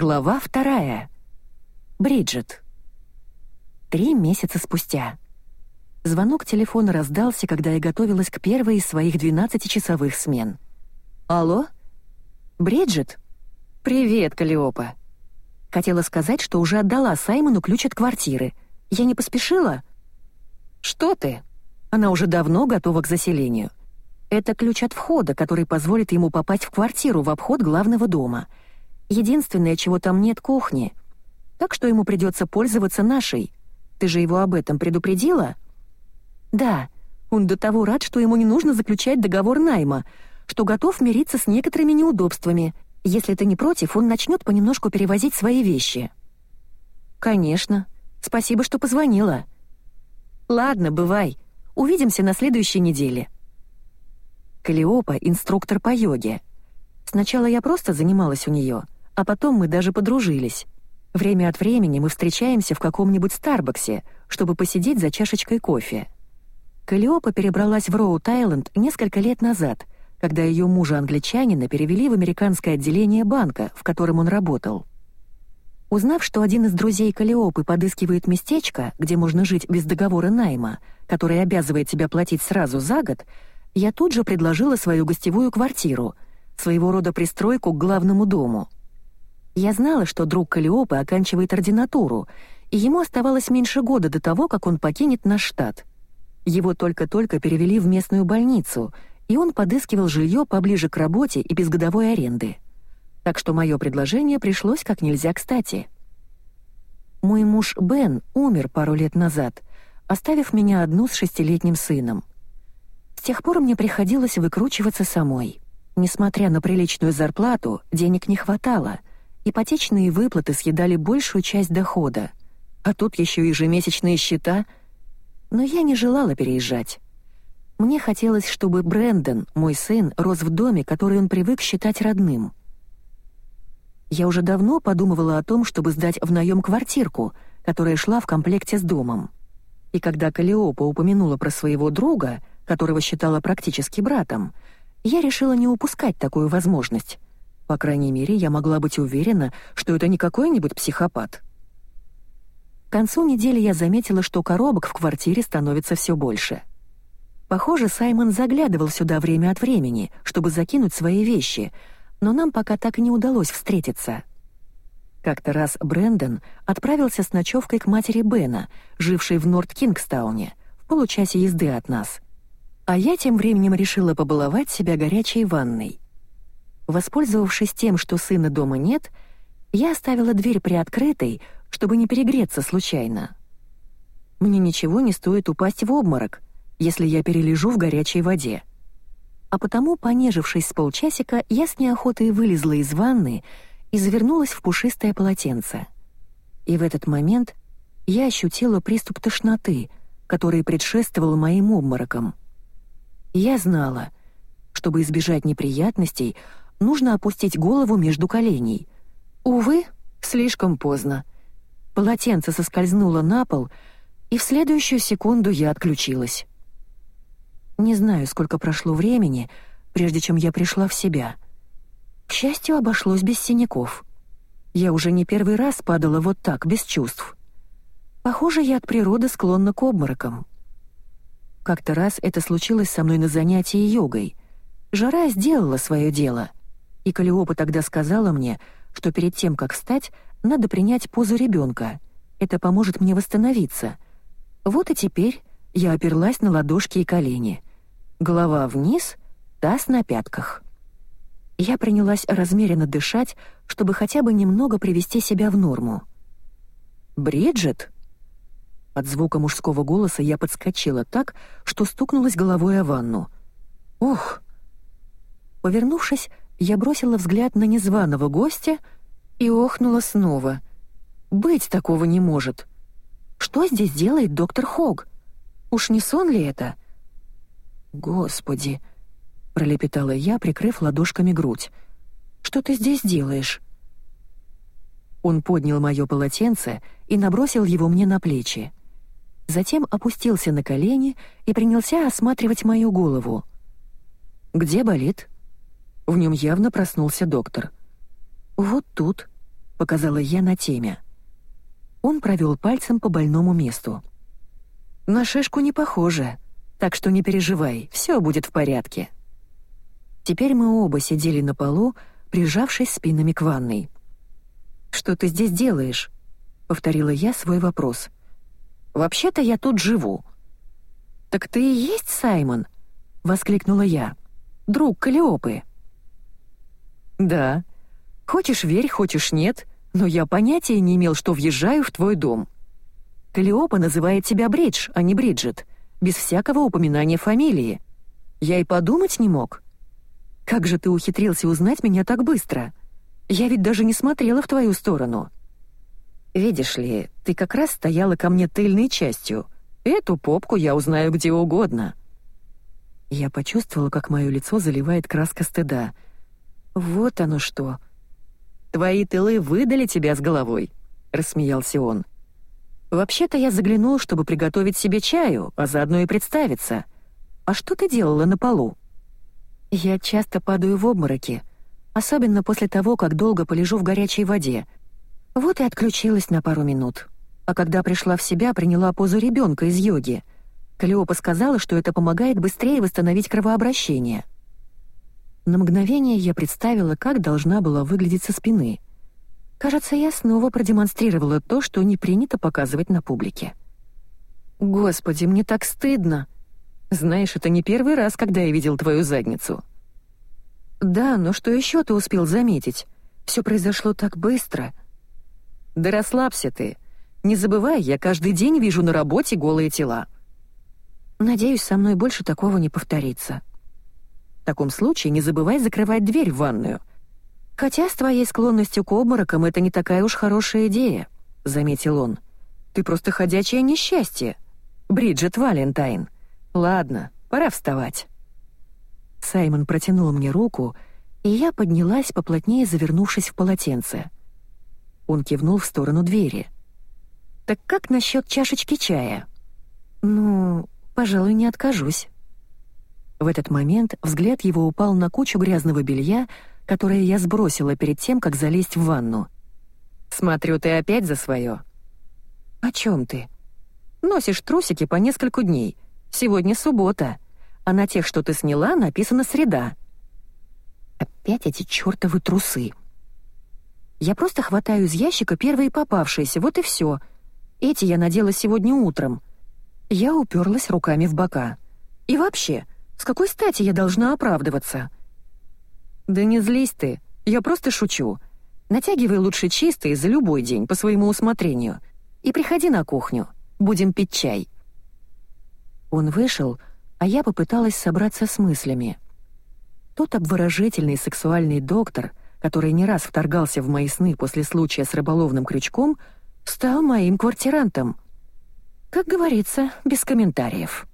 Глава вторая. Бриджит. Три месяца спустя. Звонок телефона раздался, когда я готовилась к первой из своих 12-часовых смен. «Алло? Бриджит? Привет, Калиопа. Хотела сказать, что уже отдала Саймону ключ от квартиры. Я не поспешила?» «Что ты?» Она уже давно готова к заселению. Это ключ от входа, который позволит ему попасть в квартиру в обход главного дома. Единственное, чего там нет, кухни. Так что ему придется пользоваться нашей. Ты же его об этом предупредила? Да. Он до того рад, что ему не нужно заключать договор найма, что готов мириться с некоторыми неудобствами. Если ты не против, он начнет понемножку перевозить свои вещи. Конечно. Спасибо, что позвонила. Ладно, бывай. Увидимся на следующей неделе. Калиопа — инструктор по йоге. Сначала я просто занималась у нее, а потом мы даже подружились. Время от времени мы встречаемся в каком-нибудь Старбаксе, чтобы посидеть за чашечкой кофе. Калиопа перебралась в Роуд-Айленд несколько лет назад, когда ее мужа-англичанина перевели в американское отделение банка, в котором он работал. Узнав, что один из друзей Калиопы подыскивает местечко, где можно жить без договора найма, который обязывает тебя платить сразу за год, я тут же предложила свою гостевую квартиру, своего рода пристройку к главному дому. Я знала, что друг Калиопы оканчивает ординатуру, и ему оставалось меньше года до того, как он покинет наш штат. Его только-только перевели в местную больницу, и он подыскивал жилье поближе к работе и без годовой аренды. Так что мое предложение пришлось как нельзя кстати. Мой муж Бен умер пару лет назад, оставив меня одну с шестилетним сыном. С тех пор мне приходилось выкручиваться самой. Несмотря на приличную зарплату, денег не хватало. Ипотечные выплаты съедали большую часть дохода. А тут еще ежемесячные счета. Но я не желала переезжать. Мне хотелось, чтобы Брэндон, мой сын, рос в доме, который он привык считать родным. Я уже давно подумывала о том, чтобы сдать в наем квартирку, которая шла в комплекте с домом. И когда Калиопа упомянула про своего друга, которого считала практически братом, я решила не упускать такую возможность. По крайней мере, я могла быть уверена, что это не какой-нибудь психопат. К концу недели я заметила, что коробок в квартире становится все больше. Похоже, Саймон заглядывал сюда время от времени, чтобы закинуть свои вещи, но нам пока так и не удалось встретиться. Как-то раз Брэндон отправился с ночевкой к матери Бена, жившей в Норт-Кингстауне, в получасе езды от нас — а я тем временем решила побаловать себя горячей ванной. Воспользовавшись тем, что сына дома нет, я оставила дверь приоткрытой, чтобы не перегреться случайно. Мне ничего не стоит упасть в обморок, если я перележу в горячей воде. А потому, понежившись с полчасика, я с неохотой вылезла из ванны и завернулась в пушистое полотенце. И в этот момент я ощутила приступ тошноты, который предшествовал моим обморокам. Я знала, чтобы избежать неприятностей, нужно опустить голову между коленей. Увы, слишком поздно. Полотенце соскользнуло на пол, и в следующую секунду я отключилась. Не знаю, сколько прошло времени, прежде чем я пришла в себя. К счастью, обошлось без синяков. Я уже не первый раз падала вот так, без чувств. Похоже, я от природы склонна к обморокам. Как-то раз это случилось со мной на занятии йогой. Жара сделала свое дело. И Калиопа тогда сказала мне, что перед тем, как встать, надо принять позу ребенка. Это поможет мне восстановиться. Вот и теперь я оперлась на ладошки и колени. Голова вниз, таз на пятках. Я принялась размеренно дышать, чтобы хотя бы немного привести себя в норму. «Бриджит?» От звука мужского голоса я подскочила так, что стукнулась головой о ванну. «Ох!» Повернувшись, я бросила взгляд на незваного гостя и охнула снова. «Быть такого не может!» «Что здесь делает доктор Хог? Уж не сон ли это?» «Господи!» — пролепетала я, прикрыв ладошками грудь. «Что ты здесь делаешь?» Он поднял моё полотенце и набросил его мне на плечи затем опустился на колени и принялся осматривать мою голову. «Где болит?» В нем явно проснулся доктор. «Вот тут». показала я на теме. Он провел пальцем по больному месту. «На шишку не похоже, так что не переживай, все будет в порядке». Теперь мы оба сидели на полу, прижавшись спинами к ванной. «Что ты здесь делаешь?» — повторила я свой вопрос. «Вообще-то я тут живу». «Так ты и есть Саймон?» — воскликнула я. «Друг Калиопы». «Да. Хочешь верь, хочешь нет, но я понятия не имел, что въезжаю в твой дом. Калиопа называет тебя Бридж, а не Бриджит, без всякого упоминания фамилии. Я и подумать не мог. Как же ты ухитрился узнать меня так быстро? Я ведь даже не смотрела в твою сторону». «Видишь ли, ты как раз стояла ко мне тыльной частью. Эту попку я узнаю где угодно». Я почувствовала, как мое лицо заливает краска стыда. «Вот оно что!» «Твои тылы выдали тебя с головой», — рассмеялся он. «Вообще-то я заглянул, чтобы приготовить себе чаю, а заодно и представиться. А что ты делала на полу?» «Я часто падаю в обмороки, особенно после того, как долго полежу в горячей воде. Вот и отключилась на пару минут. А когда пришла в себя, приняла позу ребенка из йоги. Калиопа сказала, что это помогает быстрее восстановить кровообращение». На мгновение я представила, как должна была выглядеть со спины. Кажется, я снова продемонстрировала то, что не принято показывать на публике. «Господи, мне так стыдно!» «Знаешь, это не первый раз, когда я видел твою задницу». «Да, но что еще ты успел заметить? Все произошло так быстро». «Да расслабься ты. Не забывай, я каждый день вижу на работе голые тела». «Надеюсь, со мной больше такого не повторится», таком случае не забывай закрывать дверь в ванную. Хотя с твоей склонностью к обморокам это не такая уж хорошая идея», — заметил он. «Ты просто ходячее несчастье. Бриджит Валентайн. Ладно, пора вставать». Саймон протянул мне руку, и я поднялась, поплотнее завернувшись в полотенце. Он кивнул в сторону двери. «Так как насчет чашечки чая?» «Ну, пожалуй, не откажусь». В этот момент взгляд его упал на кучу грязного белья, которое я сбросила перед тем, как залезть в ванну. «Смотрю, ты опять за свое». «О чем ты?» «Носишь трусики по нескольку дней. Сегодня суббота, а на тех, что ты сняла, написано «среда». Опять эти чертовы трусы. Я просто хватаю из ящика первые попавшиеся, вот и все. Эти я надела сегодня утром. Я уперлась руками в бока. И вообще, с какой стати я должна оправдываться?» «Да не злись ты, я просто шучу. Натягивай лучше чистые за любой день по своему усмотрению. И приходи на кухню, будем пить чай». Он вышел, а я попыталась собраться с мыслями. Тот обворожительный сексуальный доктор, который не раз вторгался в мои сны после случая с рыболовным крючком, стал моим квартирантом. Как говорится, без комментариев.